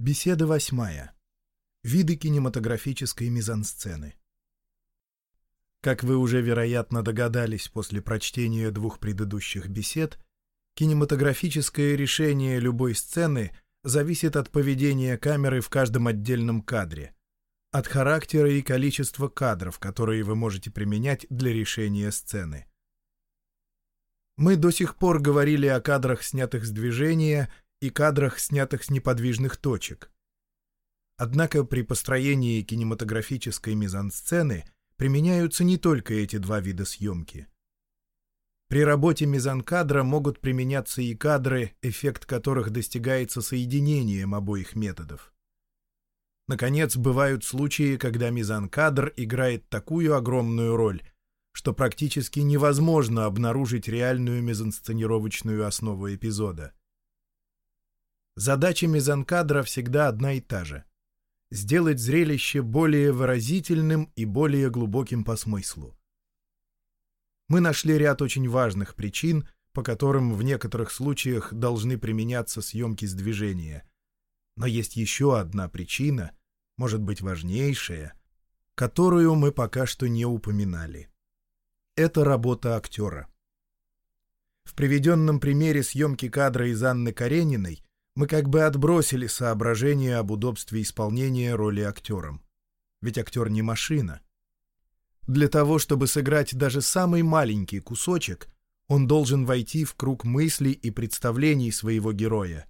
Беседа восьмая. Виды кинематографической мизансцены. Как вы уже, вероятно, догадались после прочтения двух предыдущих бесед, кинематографическое решение любой сцены зависит от поведения камеры в каждом отдельном кадре, от характера и количества кадров, которые вы можете применять для решения сцены. Мы до сих пор говорили о кадрах, снятых с движения, и кадрах, снятых с неподвижных точек. Однако при построении кинематографической мизансцены применяются не только эти два вида съемки. При работе мизанкадра могут применяться и кадры, эффект которых достигается соединением обоих методов. Наконец, бывают случаи, когда мизанкадр играет такую огромную роль, что практически невозможно обнаружить реальную мизансценировочную основу эпизода. Задача мизанкадра всегда одна и та же — сделать зрелище более выразительным и более глубоким по смыслу. Мы нашли ряд очень важных причин, по которым в некоторых случаях должны применяться съемки с движения. Но есть еще одна причина, может быть важнейшая, которую мы пока что не упоминали. Это работа актера. В приведенном примере съемки кадра из Анны Карениной мы как бы отбросили соображения об удобстве исполнения роли актером. Ведь актер не машина. Для того, чтобы сыграть даже самый маленький кусочек, он должен войти в круг мыслей и представлений своего героя.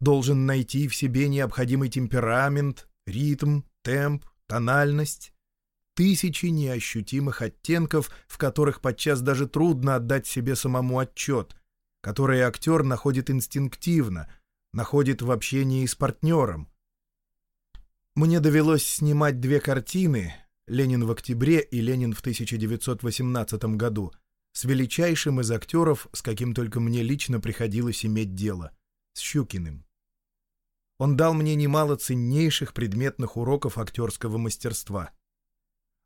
Должен найти в себе необходимый темперамент, ритм, темп, тональность тысячи неощутимых оттенков, в которых подчас даже трудно отдать себе самому отчет, которые актер находит инстинктивно, находит в общении с партнером. Мне довелось снимать две картины «Ленин в октябре» и «Ленин в 1918 году» с величайшим из актеров, с каким только мне лично приходилось иметь дело, с Щукиным. Он дал мне немало ценнейших предметных уроков актерского мастерства —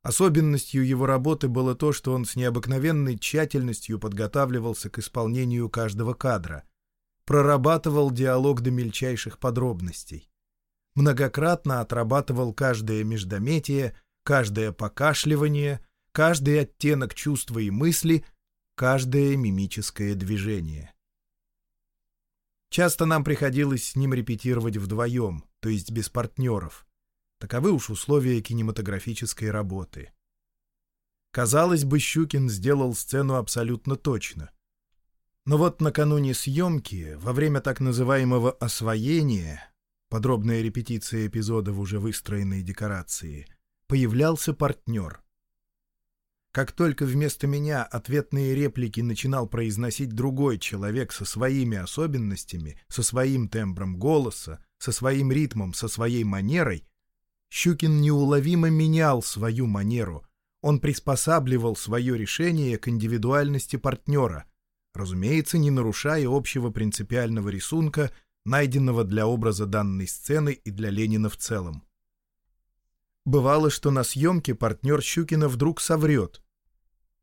Особенностью его работы было то, что он с необыкновенной тщательностью подготавливался к исполнению каждого кадра, прорабатывал диалог до мельчайших подробностей, многократно отрабатывал каждое междометие, каждое покашливание, каждый оттенок чувства и мысли, каждое мимическое движение. Часто нам приходилось с ним репетировать вдвоем, то есть без партнеров. Таковы уж условия кинематографической работы. Казалось бы, Щукин сделал сцену абсолютно точно. Но вот накануне съемки, во время так называемого «освоения», подробная репетиция эпизода в уже выстроенной декорации, появлялся партнер. Как только вместо меня ответные реплики начинал произносить другой человек со своими особенностями, со своим тембром голоса, со своим ритмом, со своей манерой, Щукин неуловимо менял свою манеру. Он приспосабливал свое решение к индивидуальности партнера, разумеется, не нарушая общего принципиального рисунка, найденного для образа данной сцены и для Ленина в целом. Бывало, что на съемке партнер Щукина вдруг соврет,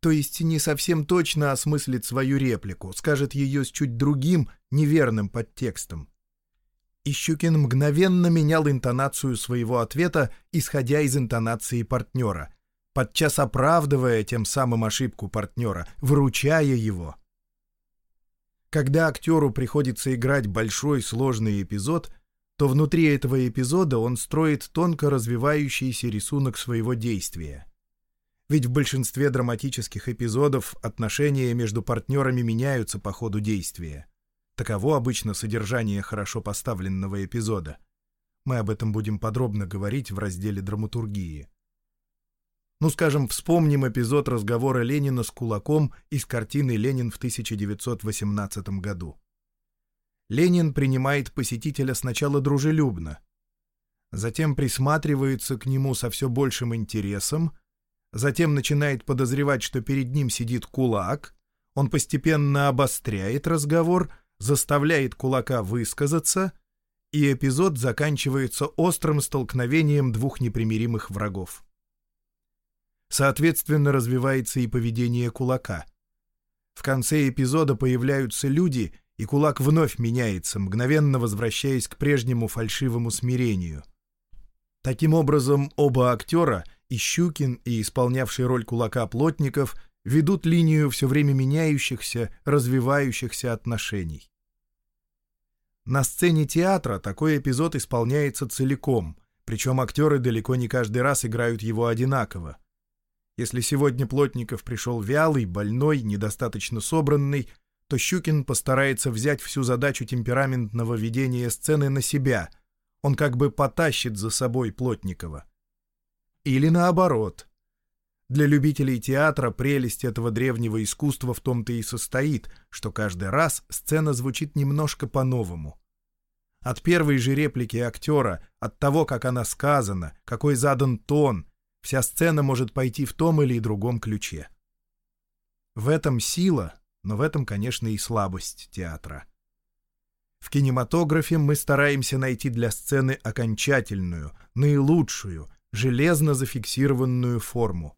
то есть не совсем точно осмыслит свою реплику, скажет ее с чуть другим, неверным подтекстом и Щукин мгновенно менял интонацию своего ответа, исходя из интонации партнера, подчас оправдывая тем самым ошибку партнера, выручая его. Когда актеру приходится играть большой сложный эпизод, то внутри этого эпизода он строит тонко развивающийся рисунок своего действия. Ведь в большинстве драматических эпизодов отношения между партнерами меняются по ходу действия. Таково обычно содержание хорошо поставленного эпизода. Мы об этом будем подробно говорить в разделе драматургии. Ну, скажем, вспомним эпизод разговора Ленина с Кулаком из картины «Ленин в 1918 году». Ленин принимает посетителя сначала дружелюбно, затем присматривается к нему со все большим интересом, затем начинает подозревать, что перед ним сидит кулак, он постепенно обостряет разговор — заставляет кулака высказаться, и эпизод заканчивается острым столкновением двух непримиримых врагов. Соответственно, развивается и поведение кулака. В конце эпизода появляются люди, и кулак вновь меняется, мгновенно возвращаясь к прежнему фальшивому смирению. Таким образом, оба актера, и Щукин, и исполнявший роль кулака Плотников, ведут линию все время меняющихся, развивающихся отношений. На сцене театра такой эпизод исполняется целиком, причем актеры далеко не каждый раз играют его одинаково. Если сегодня Плотников пришел вялый, больной, недостаточно собранный, то Щукин постарается взять всю задачу темпераментного ведения сцены на себя. Он как бы потащит за собой Плотникова. Или наоборот. Для любителей театра прелесть этого древнего искусства в том-то и состоит, что каждый раз сцена звучит немножко по-новому. От первой же реплики актера, от того, как она сказана, какой задан тон, вся сцена может пойти в том или другом ключе. В этом сила, но в этом, конечно, и слабость театра. В кинематографе мы стараемся найти для сцены окончательную, наилучшую, железно зафиксированную форму.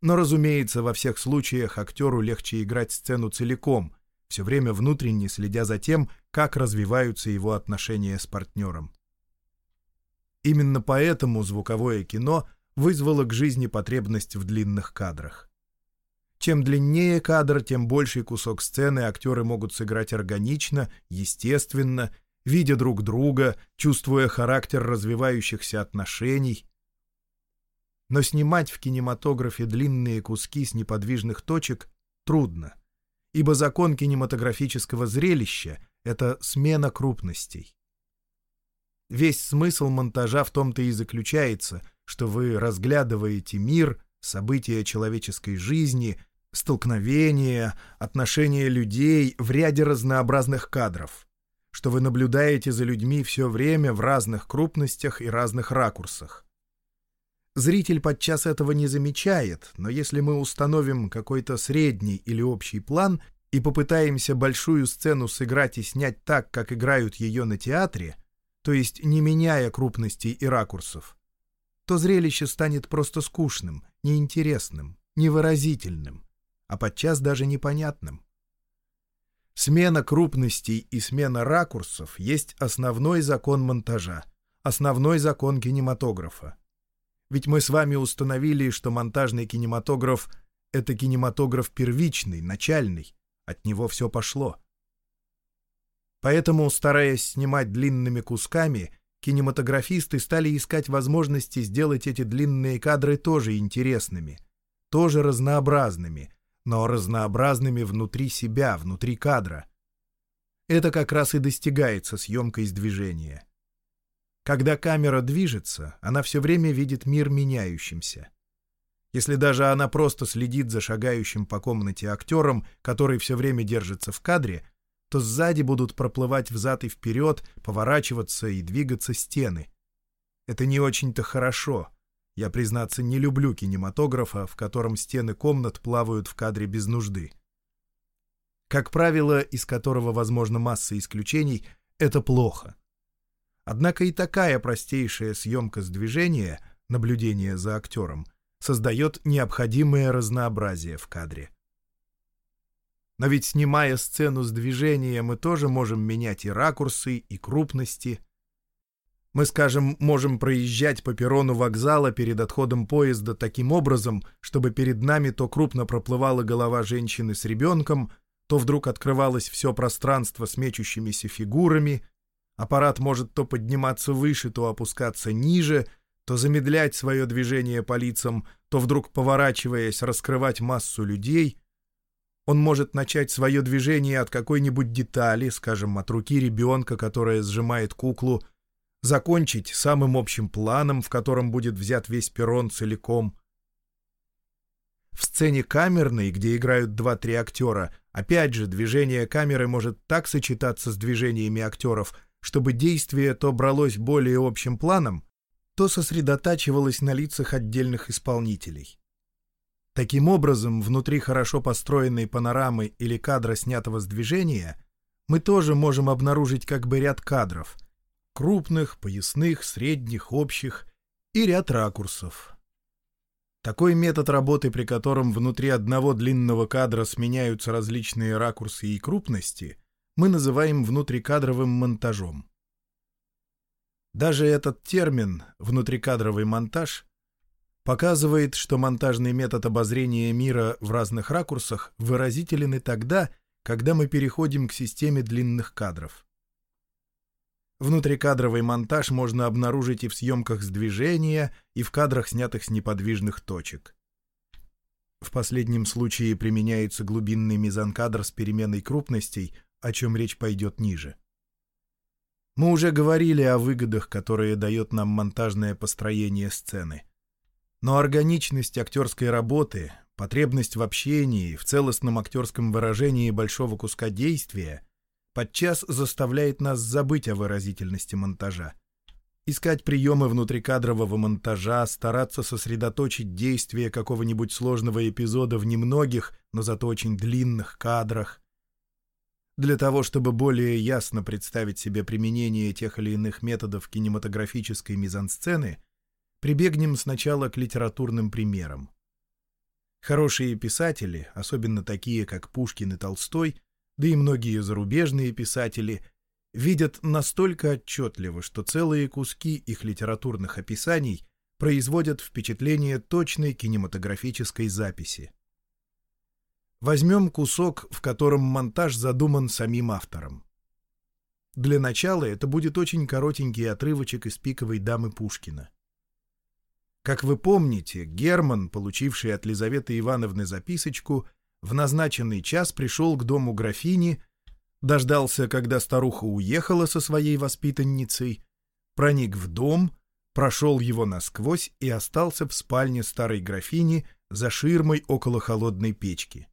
Но, разумеется, во всех случаях актеру легче играть сцену целиком, все время внутренне следя за тем, как развиваются его отношения с партнером. Именно поэтому звуковое кино вызвало к жизни потребность в длинных кадрах. Чем длиннее кадр, тем больший кусок сцены актеры могут сыграть органично, естественно, видя друг друга, чувствуя характер развивающихся отношений. Но снимать в кинематографе длинные куски с неподвижных точек трудно ибо закон кинематографического зрелища — это смена крупностей. Весь смысл монтажа в том-то и заключается, что вы разглядываете мир, события человеческой жизни, столкновения, отношения людей в ряде разнообразных кадров, что вы наблюдаете за людьми все время в разных крупностях и разных ракурсах. Зритель подчас этого не замечает, но если мы установим какой-то средний или общий план и попытаемся большую сцену сыграть и снять так, как играют ее на театре, то есть не меняя крупностей и ракурсов, то зрелище станет просто скучным, неинтересным, невыразительным, а подчас даже непонятным. Смена крупностей и смена ракурсов есть основной закон монтажа, основной закон кинематографа. Ведь мы с вами установили, что монтажный кинематограф — это кинематограф первичный, начальный. От него все пошло. Поэтому, стараясь снимать длинными кусками, кинематографисты стали искать возможности сделать эти длинные кадры тоже интересными, тоже разнообразными, но разнообразными внутри себя, внутри кадра. Это как раз и достигается съемкой с движения. Когда камера движется, она все время видит мир меняющимся. Если даже она просто следит за шагающим по комнате актером, который все время держится в кадре, то сзади будут проплывать взад и вперед, поворачиваться и двигаться стены. Это не очень-то хорошо. Я, признаться, не люблю кинематографа, в котором стены комнат плавают в кадре без нужды. Как правило, из которого возможно масса исключений, это плохо. Однако и такая простейшая съемка с движения, наблюдение за актером, создает необходимое разнообразие в кадре. Но ведь снимая сцену с движения, мы тоже можем менять и ракурсы, и крупности. Мы, скажем, можем проезжать по перрону вокзала перед отходом поезда таким образом, чтобы перед нами то крупно проплывала голова женщины с ребенком, то вдруг открывалось все пространство с мечущимися фигурами — Аппарат может то подниматься выше, то опускаться ниже, то замедлять свое движение по лицам, то вдруг, поворачиваясь, раскрывать массу людей. Он может начать свое движение от какой-нибудь детали, скажем, от руки ребенка, которая сжимает куклу, закончить самым общим планом, в котором будет взят весь перрон целиком. В сцене камерной, где играют два-три актера, опять же, движение камеры может так сочетаться с движениями актеров — чтобы действие то бралось более общим планом, то сосредотачивалось на лицах отдельных исполнителей. Таким образом, внутри хорошо построенной панорамы или кадра, снятого с движения, мы тоже можем обнаружить как бы ряд кадров — крупных, поясных, средних, общих и ряд ракурсов. Такой метод работы, при котором внутри одного длинного кадра сменяются различные ракурсы и крупности — мы называем внутрикадровым монтажом. Даже этот термин «внутрикадровый монтаж» показывает, что монтажный метод обозрения мира в разных ракурсах выразителен и тогда, когда мы переходим к системе длинных кадров. Внутрикадровый монтаж можно обнаружить и в съемках с движения, и в кадрах, снятых с неподвижных точек. В последнем случае применяется глубинный мизанкадр с переменной крупностей, о чем речь пойдет ниже. Мы уже говорили о выгодах, которые дает нам монтажное построение сцены. Но органичность актерской работы, потребность в общении, в целостном актерском выражении большого куска действия подчас заставляет нас забыть о выразительности монтажа. Искать приемы внутрикадрового монтажа, стараться сосредоточить действие какого-нибудь сложного эпизода в немногих, но зато очень длинных кадрах. Для того, чтобы более ясно представить себе применение тех или иных методов кинематографической мизансцены, прибегнем сначала к литературным примерам. Хорошие писатели, особенно такие, как Пушкин и Толстой, да и многие зарубежные писатели, видят настолько отчетливо, что целые куски их литературных описаний производят впечатление точной кинематографической записи. Возьмем кусок, в котором монтаж задуман самим автором. Для начала это будет очень коротенький отрывочек из «Пиковой дамы» Пушкина. Как вы помните, Герман, получивший от Лизаветы Ивановны записочку, в назначенный час пришел к дому графини, дождался, когда старуха уехала со своей воспитанницей, проник в дом, прошел его насквозь и остался в спальне старой графини за ширмой около холодной печки.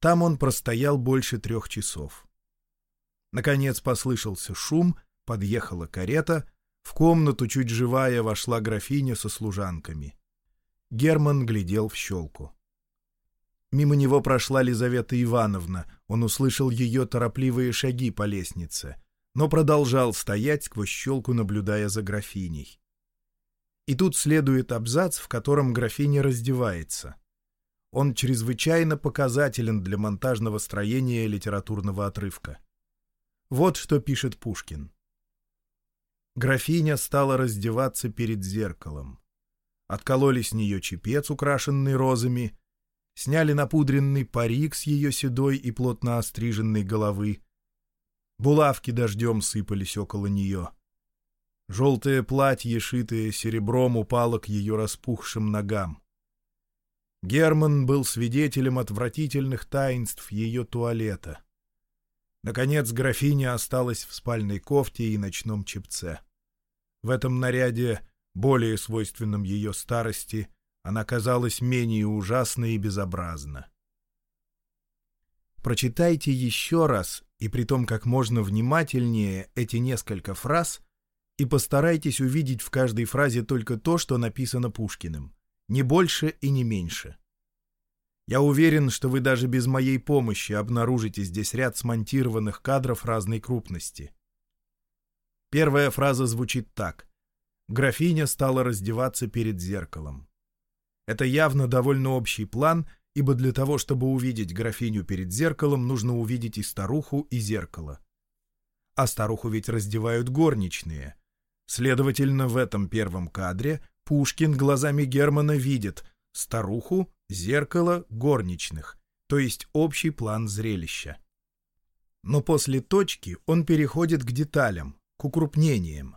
Там он простоял больше трех часов. Наконец послышался шум, подъехала карета, в комнату чуть живая вошла графиня со служанками. Герман глядел в щелку. Мимо него прошла Лизавета Ивановна, он услышал ее торопливые шаги по лестнице, но продолжал стоять сквозь щелку, наблюдая за графиней. И тут следует абзац, в котором графиня раздевается. Он чрезвычайно показателен для монтажного строения литературного отрывка. Вот что пишет Пушкин. Графиня стала раздеваться перед зеркалом. Откололи с нее чепец, украшенный розами, сняли напудренный парик с ее седой и плотно остриженной головы. Булавки дождем сыпались около нее. Желтое платье, шитое серебром, упало к ее распухшим ногам. Герман был свидетелем отвратительных таинств ее туалета. Наконец графиня осталась в спальной кофте и ночном чепце. В этом наряде, более свойственном ее старости, она казалась менее ужасной и безобразна. Прочитайте еще раз, и при том как можно внимательнее, эти несколько фраз, и постарайтесь увидеть в каждой фразе только то, что написано Пушкиным, не больше и не меньше. Я уверен, что вы даже без моей помощи обнаружите здесь ряд смонтированных кадров разной крупности. Первая фраза звучит так. Графиня стала раздеваться перед зеркалом. Это явно довольно общий план, ибо для того, чтобы увидеть графиню перед зеркалом, нужно увидеть и старуху, и зеркало. А старуху ведь раздевают горничные. Следовательно, в этом первом кадре Пушкин глазами Германа видит старуху, зеркало, горничных, то есть общий план зрелища. Но после точки он переходит к деталям, к укрупнениям.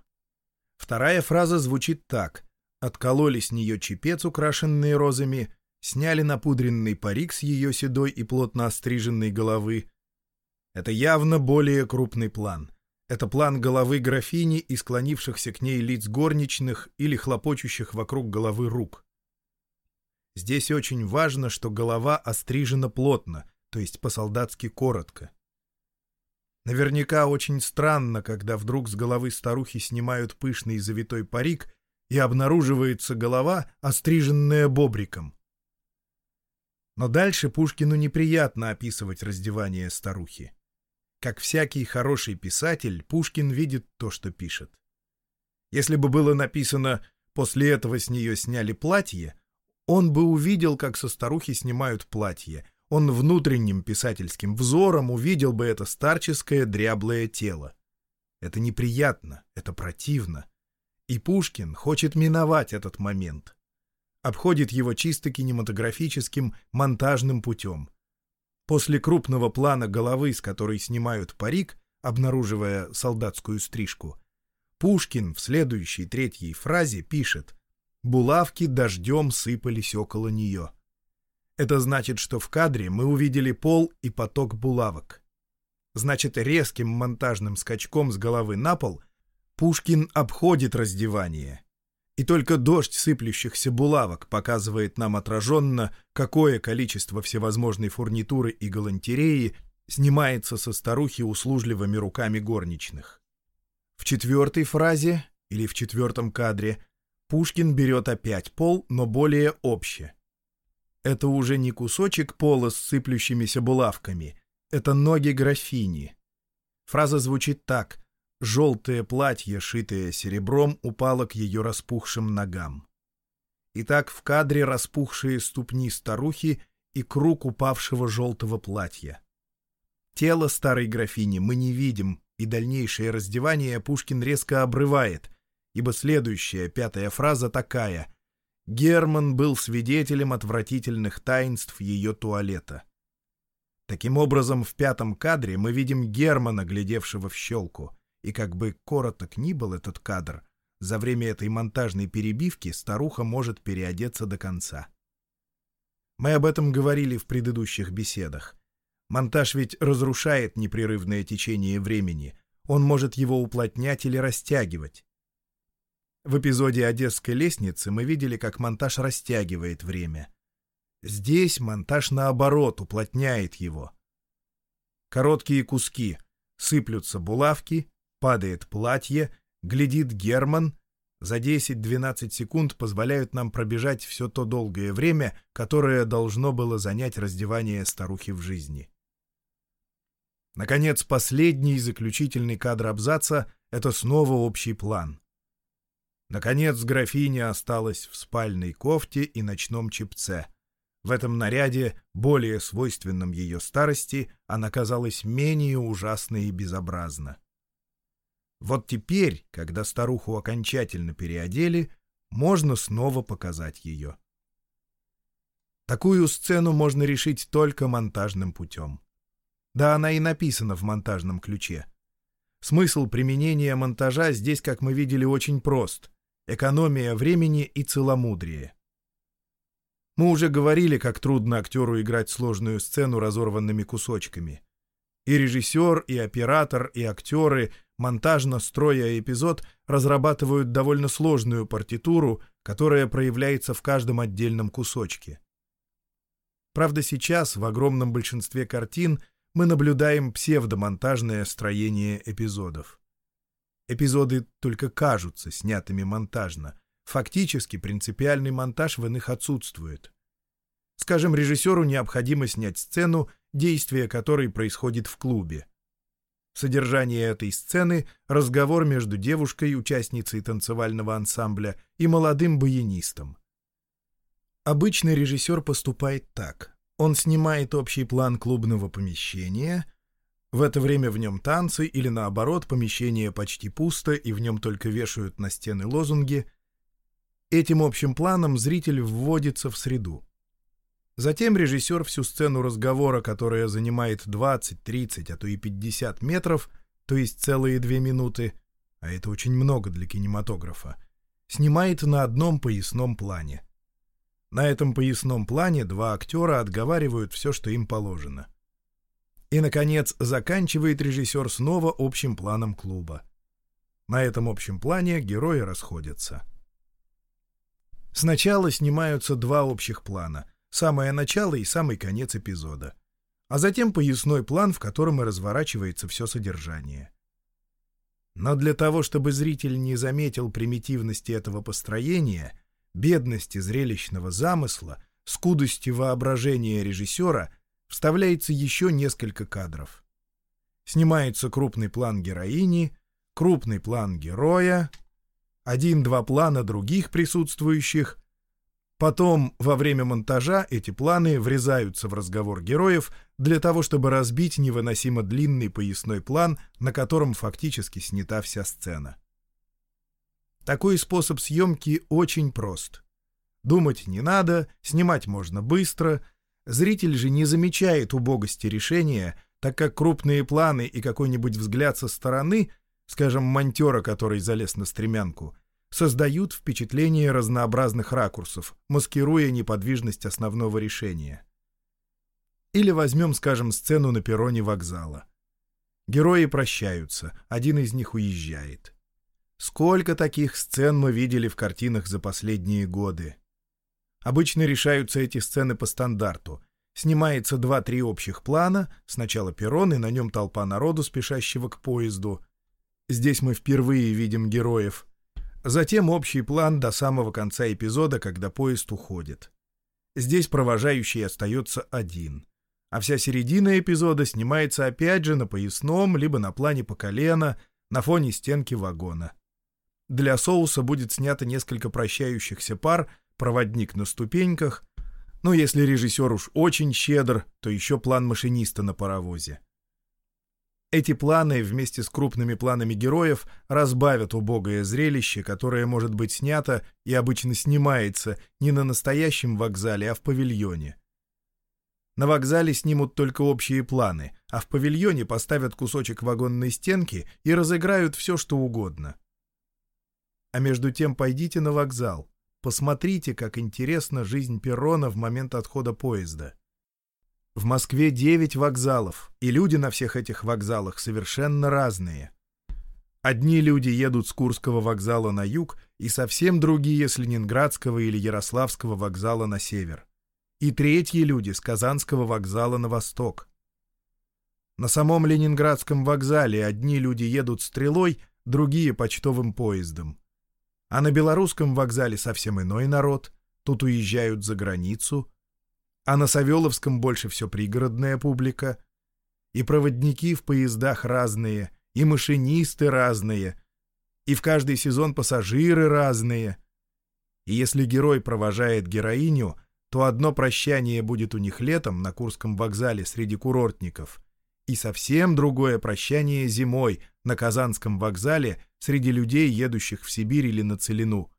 Вторая фраза звучит так откололи с нее чепец, украшенный розами, сняли напудренный парик с ее седой и плотно остриженной головы. Это явно более крупный план. Это план головы графини и склонившихся к ней лиц горничных или хлопочущих вокруг головы рук. Здесь очень важно, что голова острижена плотно, то есть по-солдатски коротко. Наверняка очень странно, когда вдруг с головы старухи снимают пышный завитой парик — и обнаруживается голова, остриженная бобриком. Но дальше Пушкину неприятно описывать раздевание старухи. Как всякий хороший писатель, Пушкин видит то, что пишет. Если бы было написано «после этого с нее сняли платье», он бы увидел, как со старухи снимают платье. Он внутренним писательским взором увидел бы это старческое дряблое тело. Это неприятно, это противно. И Пушкин хочет миновать этот момент. Обходит его чисто кинематографическим монтажным путем. После крупного плана головы, с которой снимают парик, обнаруживая солдатскую стрижку, Пушкин в следующей третьей фразе пишет «Булавки дождем сыпались около нее». Это значит, что в кадре мы увидели пол и поток булавок. Значит, резким монтажным скачком с головы на пол Пушкин обходит раздевание. И только дождь сыплющихся булавок показывает нам отраженно, какое количество всевозможной фурнитуры и галантереи снимается со старухи услужливыми руками горничных. В четвертой фразе, или в четвертом кадре, Пушкин берет опять пол, но более обще. Это уже не кусочек пола с сыплющимися булавками, это ноги графини. Фраза звучит так «желтое платье, шитое серебром, упало к ее распухшим ногам». Итак, в кадре распухшие ступни старухи и круг упавшего желтого платья. Тело старой графини мы не видим, и дальнейшее раздевание Пушкин резко обрывает, ибо следующая, пятая фраза такая «Герман был свидетелем отвратительных таинств ее туалета». Таким образом, в пятом кадре мы видим Германа, глядевшего в щелку, и как бы короток ни был этот кадр, за время этой монтажной перебивки старуха может переодеться до конца. Мы об этом говорили в предыдущих беседах. Монтаж ведь разрушает непрерывное течение времени, он может его уплотнять или растягивать. В эпизоде «Одесской лестницы» мы видели, как монтаж растягивает время. Здесь монтаж, наоборот, уплотняет его. Короткие куски. Сыплются булавки, падает платье, глядит Герман. За 10-12 секунд позволяют нам пробежать все то долгое время, которое должно было занять раздевание старухи в жизни. Наконец, последний и заключительный кадр абзаца — это снова общий план. Наконец, графиня осталась в спальной кофте и ночном чепце. В этом наряде, более свойственном ее старости, она казалась менее ужасной и безобразна. Вот теперь, когда старуху окончательно переодели, можно снова показать ее. Такую сцену можно решить только монтажным путем. Да она и написана в монтажном ключе. Смысл применения монтажа здесь, как мы видели, очень прост. Экономия времени и целомудрие. Мы уже говорили, как трудно актеру играть сложную сцену разорванными кусочками. И режиссер, и оператор, и актеры, монтажно строя эпизод, разрабатывают довольно сложную партитуру, которая проявляется в каждом отдельном кусочке. Правда, сейчас в огромном большинстве картин мы наблюдаем псевдомонтажное строение эпизодов. Эпизоды только кажутся снятыми монтажно. Фактически принципиальный монтаж в иных отсутствует. Скажем, режиссеру необходимо снять сцену, действие которой происходит в клубе. Содержание этой сцены — разговор между девушкой, участницей танцевального ансамбля, и молодым баянистом. Обычный режиссер поступает так. Он снимает общий план клубного помещения. В это время в нем танцы или, наоборот, помещение почти пусто, и в нем только вешают на стены лозунги. Этим общим планом зритель вводится в среду. Затем режиссер всю сцену разговора, которая занимает 20, 30, а то и 50 метров, то есть целые две минуты, а это очень много для кинематографа, снимает на одном поясном плане. На этом поясном плане два актера отговаривают все, что им положено. И, наконец, заканчивает режиссер снова общим планом клуба. На этом общем плане герои расходятся. Сначала снимаются два общих плана — самое начало и самый конец эпизода. А затем поясной план, в котором и разворачивается все содержание. Но для того, чтобы зритель не заметил примитивности этого построения — бедности зрелищного замысла, скудости воображения режиссера вставляется еще несколько кадров. Снимается крупный план героини, крупный план героя, один-два плана других присутствующих, Потом, во время монтажа, эти планы врезаются в разговор героев для того, чтобы разбить невыносимо длинный поясной план, на котором фактически снята вся сцена. Такой способ съемки очень прост. Думать не надо, снимать можно быстро. Зритель же не замечает убогости решения, так как крупные планы и какой-нибудь взгляд со стороны, скажем, монтера, который залез на стремянку, создают впечатление разнообразных ракурсов, маскируя неподвижность основного решения. Или возьмем, скажем, сцену на перроне вокзала. Герои прощаются, один из них уезжает. Сколько таких сцен мы видели в картинах за последние годы? Обычно решаются эти сцены по стандарту. Снимается два-три общих плана, сначала перрон и на нем толпа народу, спешащего к поезду. Здесь мы впервые видим героев — Затем общий план до самого конца эпизода, когда поезд уходит. Здесь провожающий остается один. А вся середина эпизода снимается опять же на поясном, либо на плане по колено, на фоне стенки вагона. Для соуса будет снято несколько прощающихся пар, проводник на ступеньках, ну, если режиссер уж очень щедр, то еще план машиниста на паровозе. Эти планы вместе с крупными планами героев разбавят убогое зрелище, которое может быть снято и обычно снимается не на настоящем вокзале, а в павильоне. На вокзале снимут только общие планы, а в павильоне поставят кусочек вагонной стенки и разыграют все, что угодно. А между тем пойдите на вокзал, посмотрите, как интересна жизнь перрона в момент отхода поезда. В Москве 9 вокзалов, и люди на всех этих вокзалах совершенно разные. Одни люди едут с Курского вокзала на юг, и совсем другие с Ленинградского или Ярославского вокзала на север. И третьи люди с Казанского вокзала на восток. На самом Ленинградском вокзале одни люди едут стрелой, другие — почтовым поездом. А на Белорусском вокзале совсем иной народ. Тут уезжают за границу, а на Савеловском больше все пригородная публика. И проводники в поездах разные, и машинисты разные, и в каждый сезон пассажиры разные. И если герой провожает героиню, то одно прощание будет у них летом на Курском вокзале среди курортников, и совсем другое прощание зимой на Казанском вокзале среди людей, едущих в Сибирь или на Целину,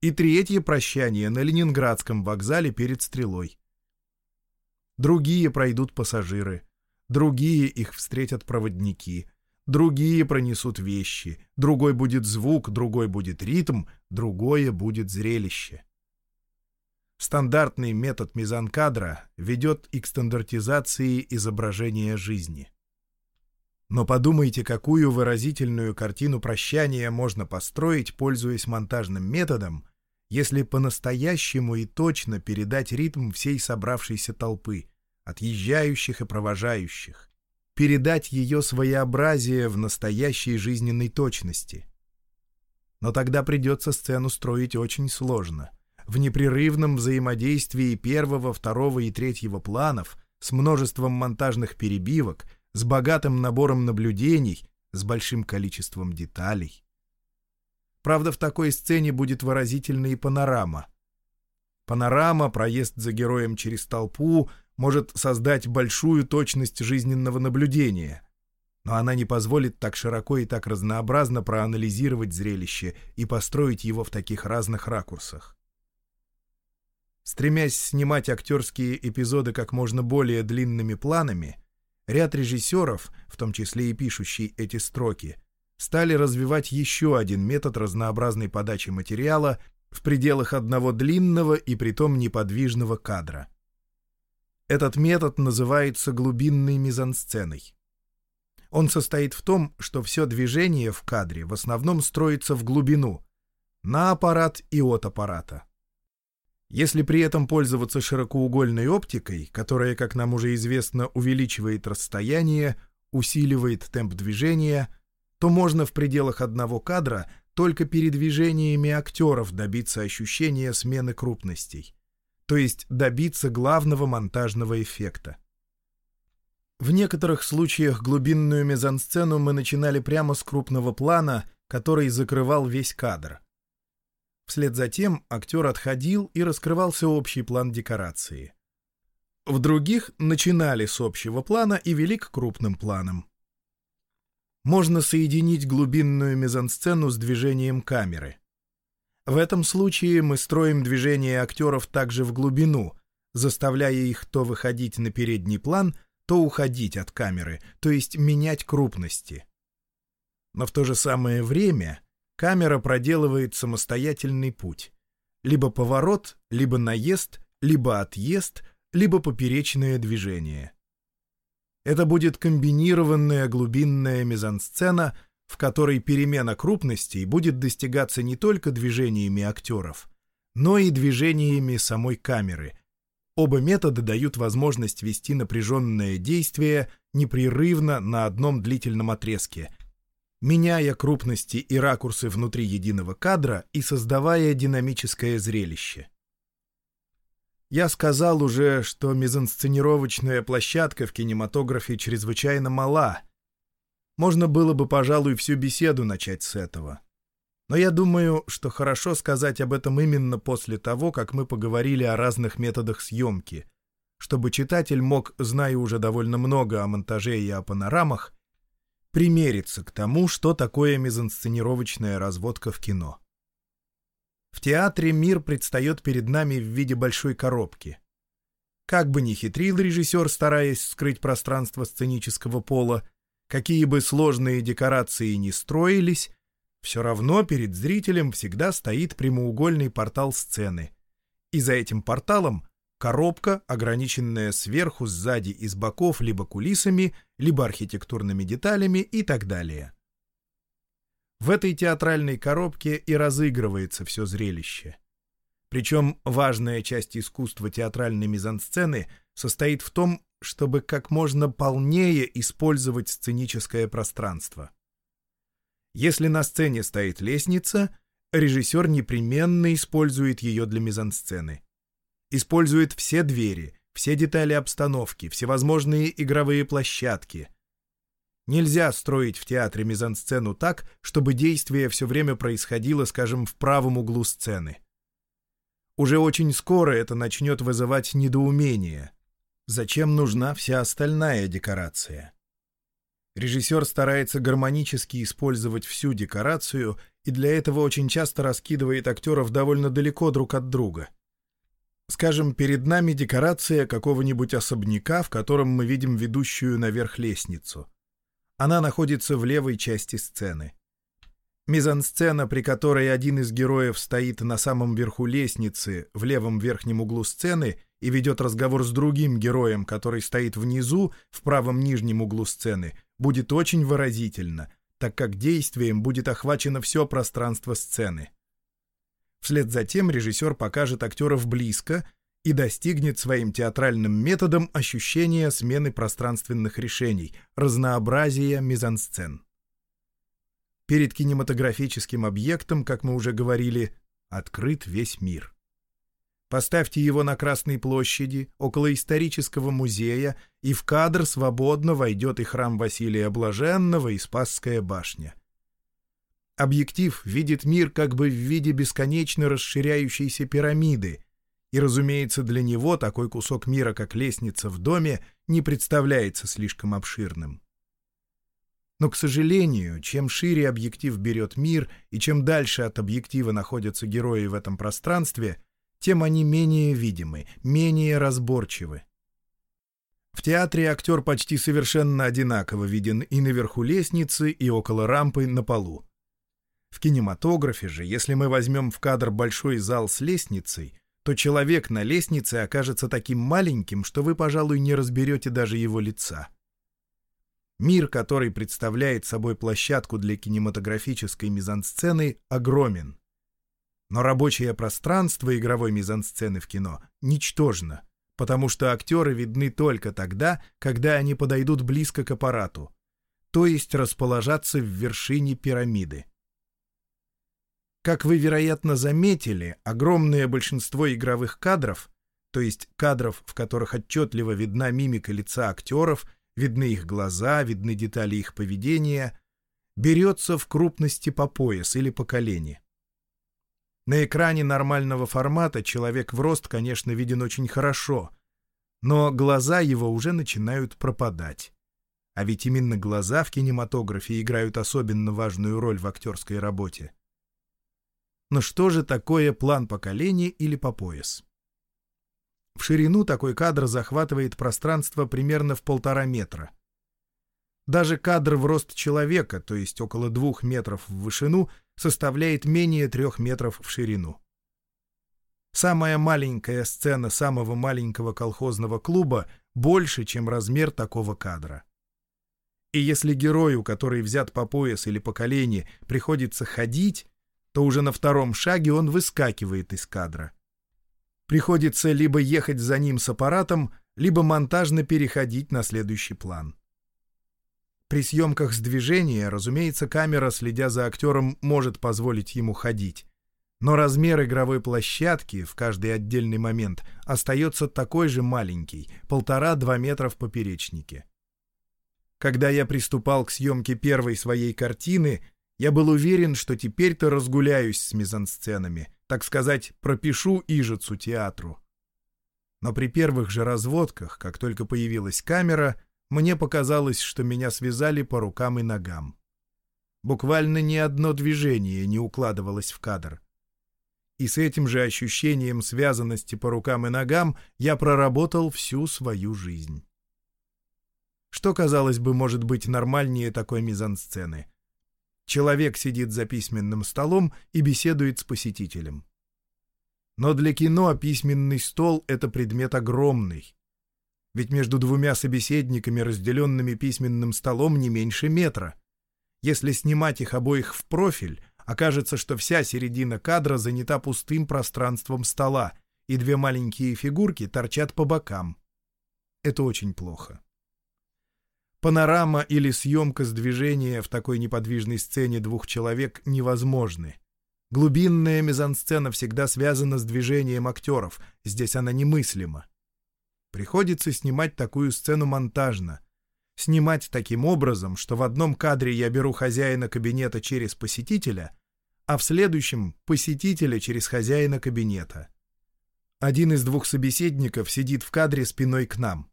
и третье прощание на Ленинградском вокзале перед Стрелой. Другие пройдут пассажиры. Другие их встретят проводники. Другие пронесут вещи. Другой будет звук, другой будет ритм, другое будет зрелище. Стандартный метод мизанкадра ведет и к стандартизации изображения жизни. Но подумайте, какую выразительную картину прощания можно построить, пользуясь монтажным методом, если по-настоящему и точно передать ритм всей собравшейся толпы, отъезжающих и провожающих, передать ее своеобразие в настоящей жизненной точности. Но тогда придется сцену строить очень сложно, в непрерывном взаимодействии первого, второго и третьего планов, с множеством монтажных перебивок, с богатым набором наблюдений, с большим количеством деталей. Правда, в такой сцене будет выразительна и панорама. Панорама, проезд за героем через толпу, может создать большую точность жизненного наблюдения, но она не позволит так широко и так разнообразно проанализировать зрелище и построить его в таких разных ракурсах. Стремясь снимать актерские эпизоды как можно более длинными планами, ряд режиссеров, в том числе и пишущий эти строки, стали развивать еще один метод разнообразной подачи материала в пределах одного длинного и притом неподвижного кадра. Этот метод называется глубинной мизансценой. Он состоит в том, что все движение в кадре в основном строится в глубину, на аппарат и от аппарата. Если при этом пользоваться широкоугольной оптикой, которая, как нам уже известно, увеличивает расстояние, усиливает темп движения — то можно в пределах одного кадра только передвижениями актеров добиться ощущения смены крупностей, то есть добиться главного монтажного эффекта. В некоторых случаях глубинную мизансцену мы начинали прямо с крупного плана, который закрывал весь кадр. Вслед за тем актер отходил и раскрывался общий план декорации. В других начинали с общего плана и вели к крупным планам. Можно соединить глубинную мизансцену с движением камеры. В этом случае мы строим движение актеров также в глубину, заставляя их то выходить на передний план, то уходить от камеры, то есть менять крупности. Но в то же самое время камера проделывает самостоятельный путь. Либо поворот, либо наезд, либо отъезд, либо поперечное движение. Это будет комбинированная глубинная мизансцена, в которой перемена крупностей будет достигаться не только движениями актеров, но и движениями самой камеры. Оба метода дают возможность вести напряженное действие непрерывно на одном длительном отрезке, меняя крупности и ракурсы внутри единого кадра и создавая динамическое зрелище. Я сказал уже, что мизансценировочная площадка в кинематографе чрезвычайно мала. Можно было бы, пожалуй, всю беседу начать с этого. Но я думаю, что хорошо сказать об этом именно после того, как мы поговорили о разных методах съемки, чтобы читатель мог, зная уже довольно много о монтаже и о панорамах, примериться к тому, что такое мизансценировочная разводка в кино. В театре мир предстает перед нами в виде большой коробки. Как бы ни хитрил режиссер, стараясь скрыть пространство сценического пола, какие бы сложные декорации ни строились, все равно перед зрителем всегда стоит прямоугольный портал сцены. И за этим порталом коробка, ограниченная сверху, сзади и с боков либо кулисами, либо архитектурными деталями и так далее. В этой театральной коробке и разыгрывается все зрелище. Причем важная часть искусства театральной мизансцены состоит в том, чтобы как можно полнее использовать сценическое пространство. Если на сцене стоит лестница, режиссер непременно использует ее для мизансцены. Использует все двери, все детали обстановки, всевозможные игровые площадки — Нельзя строить в театре мизансцену так, чтобы действие все время происходило, скажем, в правом углу сцены. Уже очень скоро это начнет вызывать недоумение. Зачем нужна вся остальная декорация? Режиссер старается гармонически использовать всю декорацию и для этого очень часто раскидывает актеров довольно далеко друг от друга. Скажем, перед нами декорация какого-нибудь особняка, в котором мы видим ведущую наверх лестницу. Она находится в левой части сцены. Мизансцена, при которой один из героев стоит на самом верху лестницы, в левом верхнем углу сцены, и ведет разговор с другим героем, который стоит внизу, в правом нижнем углу сцены, будет очень выразительно, так как действием будет охвачено все пространство сцены. Вслед за тем режиссер покажет актеров близко, и достигнет своим театральным методом ощущения смены пространственных решений, разнообразия мизансцен. Перед кинематографическим объектом, как мы уже говорили, открыт весь мир. Поставьте его на Красной площади, около исторического музея, и в кадр свободно войдет и храм Василия Блаженного, и Спасская башня. Объектив видит мир как бы в виде бесконечно расширяющейся пирамиды, и, разумеется, для него такой кусок мира, как лестница в доме, не представляется слишком обширным. Но, к сожалению, чем шире объектив берет мир и чем дальше от объектива находятся герои в этом пространстве, тем они менее видимы, менее разборчивы. В театре актер почти совершенно одинаково виден и наверху лестницы, и около рампы на полу. В кинематографе же, если мы возьмем в кадр большой зал с лестницей, то человек на лестнице окажется таким маленьким, что вы, пожалуй, не разберете даже его лица. Мир, который представляет собой площадку для кинематографической мизансцены, огромен. Но рабочее пространство игровой мизансцены в кино ничтожно, потому что актеры видны только тогда, когда они подойдут близко к аппарату, то есть расположатся в вершине пирамиды. Как вы, вероятно, заметили, огромное большинство игровых кадров, то есть кадров, в которых отчетливо видна мимика лица актеров, видны их глаза, видны детали их поведения, берется в крупности по пояс или по колени. На экране нормального формата человек в рост, конечно, виден очень хорошо, но глаза его уже начинают пропадать. А ведь именно глаза в кинематографе играют особенно важную роль в актерской работе. Но что же такое план по колени или по пояс? В ширину такой кадр захватывает пространство примерно в полтора метра. Даже кадр в рост человека, то есть около двух метров в вышину, составляет менее трех метров в ширину. Самая маленькая сцена самого маленького колхозного клуба больше, чем размер такого кадра. И если герою, который взят по пояс или по колени, приходится ходить, то уже на втором шаге он выскакивает из кадра. Приходится либо ехать за ним с аппаратом, либо монтажно переходить на следующий план. При съемках с движения, разумеется, камера, следя за актером, может позволить ему ходить. Но размер игровой площадки в каждый отдельный момент остается такой же маленький, полтора-два метра в поперечнике. Когда я приступал к съемке первой своей картины, я был уверен, что теперь-то разгуляюсь с мизансценами, так сказать, пропишу ижицу театру. Но при первых же разводках, как только появилась камера, мне показалось, что меня связали по рукам и ногам. Буквально ни одно движение не укладывалось в кадр. И с этим же ощущением связанности по рукам и ногам я проработал всю свою жизнь. Что, казалось бы, может быть нормальнее такой мизансцены? Человек сидит за письменным столом и беседует с посетителем. Но для кино письменный стол — это предмет огромный. Ведь между двумя собеседниками, разделенными письменным столом, не меньше метра. Если снимать их обоих в профиль, окажется, что вся середина кадра занята пустым пространством стола, и две маленькие фигурки торчат по бокам. Это очень плохо. Панорама или съемка с движения в такой неподвижной сцене двух человек невозможны. Глубинная мизансцена всегда связана с движением актеров, здесь она немыслима. Приходится снимать такую сцену монтажно. Снимать таким образом, что в одном кадре я беру хозяина кабинета через посетителя, а в следующем — посетителя через хозяина кабинета. Один из двух собеседников сидит в кадре спиной к нам.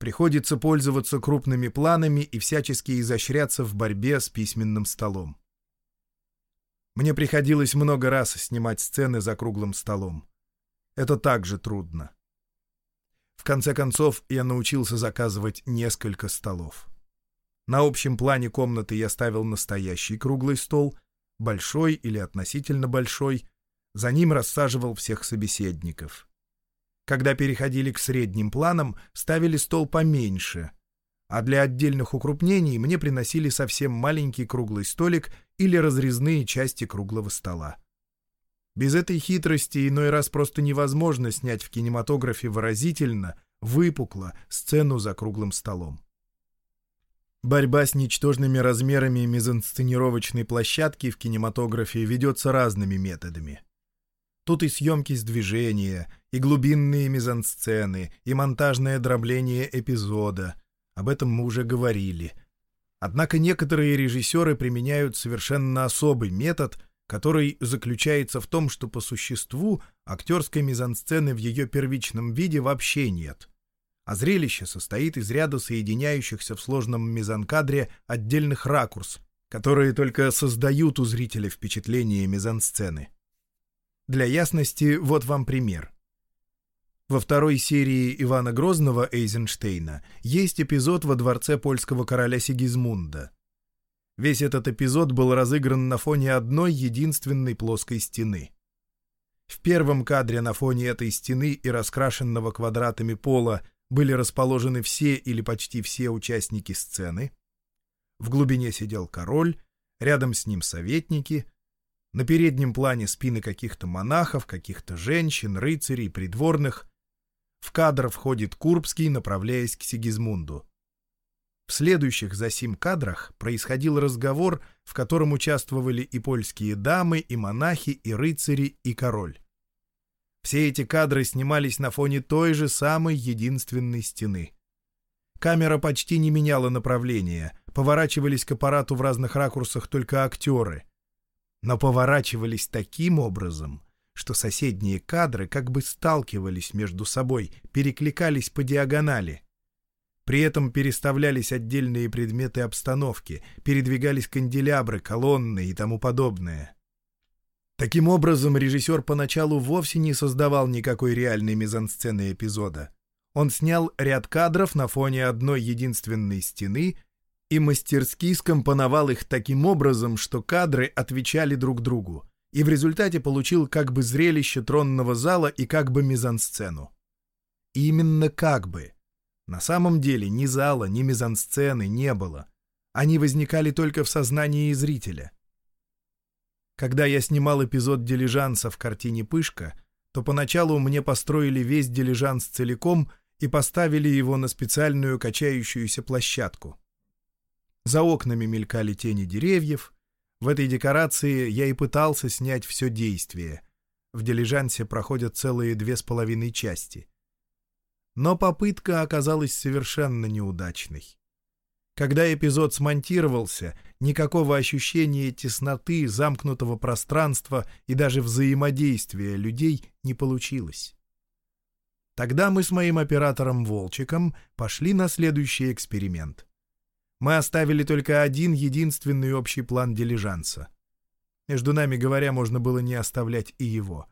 Приходится пользоваться крупными планами и всячески изощряться в борьбе с письменным столом. Мне приходилось много раз снимать сцены за круглым столом. Это также трудно. В конце концов, я научился заказывать несколько столов. На общем плане комнаты я ставил настоящий круглый стол, большой или относительно большой, за ним рассаживал всех собеседников. Когда переходили к средним планам, ставили стол поменьше, а для отдельных укрупнений мне приносили совсем маленький круглый столик или разрезные части круглого стола. Без этой хитрости иной раз просто невозможно снять в кинематографе выразительно, выпукло, сцену за круглым столом. Борьба с ничтожными размерами мизансценировочной площадки в кинематографе ведется разными методами. Тут и съемки с движения, и глубинные мизансцены, и монтажное дробление эпизода. Об этом мы уже говорили. Однако некоторые режиссеры применяют совершенно особый метод, который заключается в том, что по существу актерской мизансцены в ее первичном виде вообще нет. А зрелище состоит из ряда соединяющихся в сложном мизанкадре отдельных ракурс, которые только создают у зрителя впечатление мизансцены. Для ясности вот вам пример. Во второй серии Ивана Грозного Эйзенштейна есть эпизод во дворце польского короля Сигизмунда. Весь этот эпизод был разыгран на фоне одной единственной плоской стены. В первом кадре на фоне этой стены и раскрашенного квадратами пола были расположены все или почти все участники сцены. В глубине сидел король, рядом с ним советники — на переднем плане спины каких-то монахов, каких-то женщин, рыцарей, придворных. В кадр входит Курбский, направляясь к Сигизмунду. В следующих за сим кадрах происходил разговор, в котором участвовали и польские дамы, и монахи, и рыцари, и король. Все эти кадры снимались на фоне той же самой единственной стены. Камера почти не меняла направления, поворачивались к аппарату в разных ракурсах только актеры — но поворачивались таким образом, что соседние кадры как бы сталкивались между собой, перекликались по диагонали. При этом переставлялись отдельные предметы обстановки, передвигались канделябры, колонны и тому подобное. Таким образом, режиссер поначалу вовсе не создавал никакой реальной мизансцены эпизода. Он снял ряд кадров на фоне одной единственной стены и мастерски скомпоновал их таким образом, что кадры отвечали друг другу, и в результате получил как бы зрелище тронного зала и как бы мизансцену. Именно как бы. На самом деле ни зала, ни мизансцены не было. Они возникали только в сознании зрителя. Когда я снимал эпизод «Дилижанса» в картине «Пышка», то поначалу мне построили весь дилижанс целиком и поставили его на специальную качающуюся площадку. За окнами мелькали тени деревьев. В этой декорации я и пытался снять все действие. В дилижансе проходят целые две с половиной части. Но попытка оказалась совершенно неудачной. Когда эпизод смонтировался, никакого ощущения тесноты, замкнутого пространства и даже взаимодействия людей не получилось. Тогда мы с моим оператором Волчиком пошли на следующий эксперимент. Мы оставили только один единственный общий план дилижанса. Между нами говоря, можно было не оставлять и его.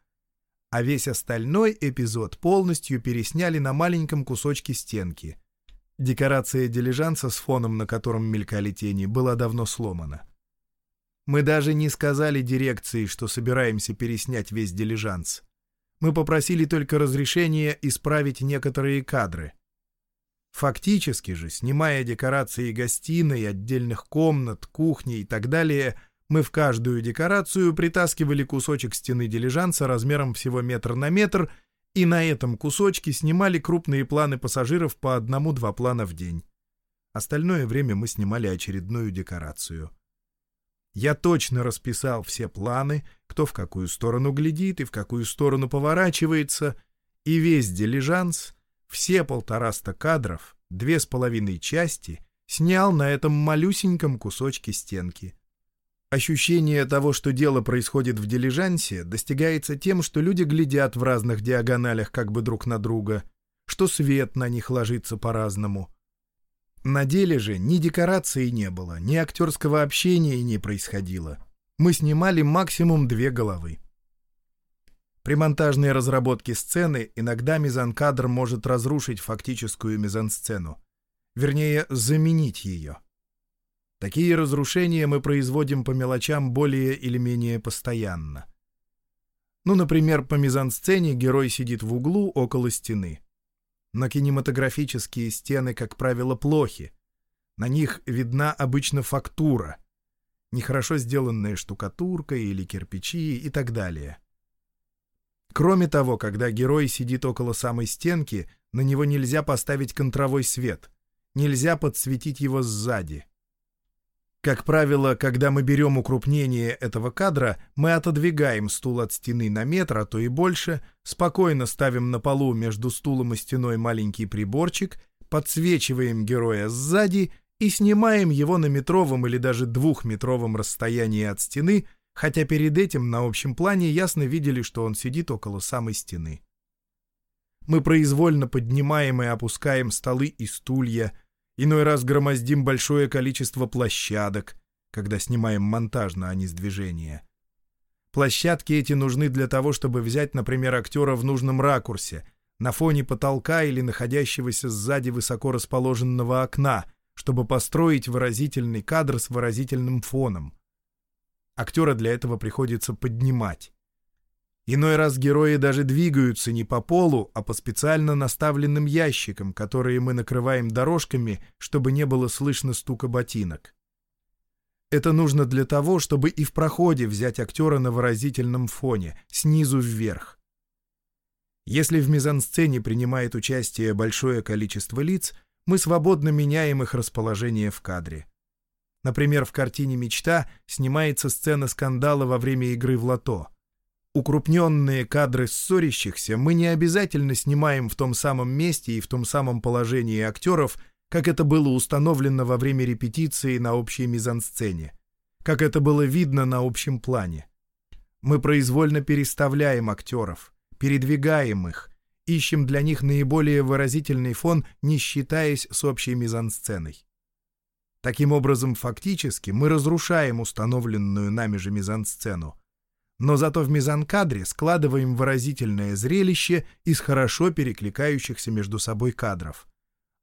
А весь остальной эпизод полностью пересняли на маленьком кусочке стенки — Декорация дилижанса с фоном, на котором мелькали тени, была давно сломана. Мы даже не сказали дирекции, что собираемся переснять весь дилижанс. Мы попросили только разрешения исправить некоторые кадры. Фактически же, снимая декорации гостиной, отдельных комнат, кухни и так далее, мы в каждую декорацию притаскивали кусочек стены дилижанса размером всего метр на метр — и на этом кусочке снимали крупные планы пассажиров по одному-два плана в день. Остальное время мы снимали очередную декорацию. Я точно расписал все планы, кто в какую сторону глядит и в какую сторону поворачивается, и весь дилижанс, все полтораста кадров, две с половиной части, снял на этом малюсеньком кусочке стенки. Ощущение того, что дело происходит в дилижансе, достигается тем, что люди глядят в разных диагоналях как бы друг на друга, что свет на них ложится по-разному. На деле же ни декорации не было, ни актерского общения не происходило. Мы снимали максимум две головы. При монтажной разработке сцены иногда мизанкадр может разрушить фактическую мизансцену, вернее, заменить ее. Такие разрушения мы производим по мелочам более или менее постоянно. Ну, например, по мизансцене герой сидит в углу около стены. Но кинематографические стены, как правило, плохи. На них видна обычно фактура, нехорошо сделанная штукатурка или кирпичи и так далее. Кроме того, когда герой сидит около самой стенки, на него нельзя поставить контровой свет, нельзя подсветить его сзади. Как правило, когда мы берем укрупнение этого кадра, мы отодвигаем стул от стены на метр, а то и больше, спокойно ставим на полу между стулом и стеной маленький приборчик, подсвечиваем героя сзади и снимаем его на метровом или даже двухметровом расстоянии от стены, хотя перед этим на общем плане ясно видели, что он сидит около самой стены. Мы произвольно поднимаем и опускаем столы и стулья, Иной раз громоздим большое количество площадок, когда снимаем монтажно, а не с движения. Площадки эти нужны для того, чтобы взять, например, актера в нужном ракурсе, на фоне потолка или находящегося сзади высоко расположенного окна, чтобы построить выразительный кадр с выразительным фоном. Актера для этого приходится поднимать. Иной раз герои даже двигаются не по полу, а по специально наставленным ящикам, которые мы накрываем дорожками, чтобы не было слышно стука ботинок. Это нужно для того, чтобы и в проходе взять актера на выразительном фоне, снизу вверх. Если в мизансцене принимает участие большое количество лиц, мы свободно меняем их расположение в кадре. Например, в картине «Мечта» снимается сцена скандала во время игры в лото — Укрупненные кадры ссорящихся мы не обязательно снимаем в том самом месте и в том самом положении актеров, как это было установлено во время репетиции на общей мизансцене. как это было видно на общем плане. Мы произвольно переставляем актеров, передвигаем их, ищем для них наиболее выразительный фон, не считаясь с общей мизансценой. Таким образом, фактически, мы разрушаем установленную нами же мизансцену, но зато в мизанкадре складываем выразительное зрелище из хорошо перекликающихся между собой кадров.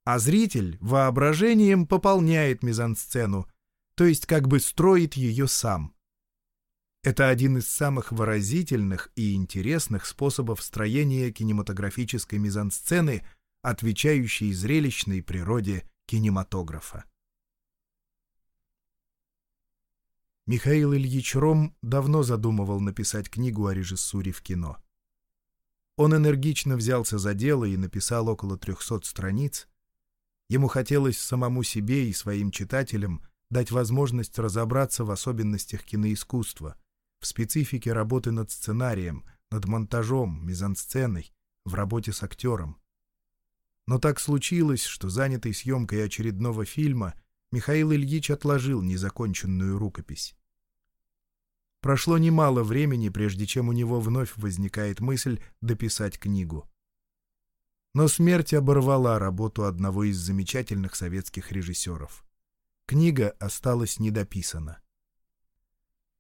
А зритель воображением пополняет мизансцену, то есть как бы строит ее сам. Это один из самых выразительных и интересных способов строения кинематографической мизансцены, отвечающей зрелищной природе кинематографа. Михаил Ильич Ром давно задумывал написать книгу о режиссуре в кино. Он энергично взялся за дело и написал около 300 страниц. Ему хотелось самому себе и своим читателям дать возможность разобраться в особенностях киноискусства, в специфике работы над сценарием, над монтажом, мизансценой, в работе с актером. Но так случилось, что занятый съемкой очередного фильма — Михаил Ильич отложил незаконченную рукопись. Прошло немало времени, прежде чем у него вновь возникает мысль дописать книгу. Но смерть оборвала работу одного из замечательных советских режиссеров. Книга осталась недописана.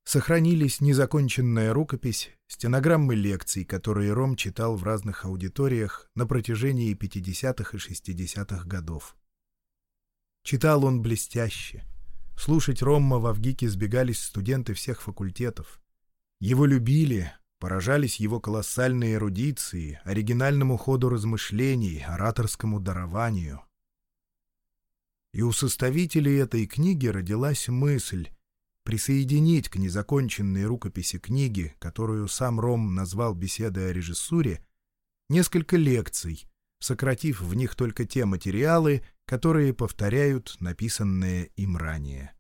Сохранились незаконченная рукопись, стенограммы лекций, которые Ром читал в разных аудиториях на протяжении 50-х и 60-х годов. Читал он блестяще. Слушать Ромма в Авгике сбегались студенты всех факультетов. Его любили, поражались его колоссальной эрудиции, оригинальному ходу размышлений, ораторскому дарованию. И у составителей этой книги родилась мысль присоединить к незаконченной рукописи книги, которую сам Ром назвал «Беседой о режиссуре», несколько лекций, сократив в них только те материалы, которые повторяют написанное им ранее.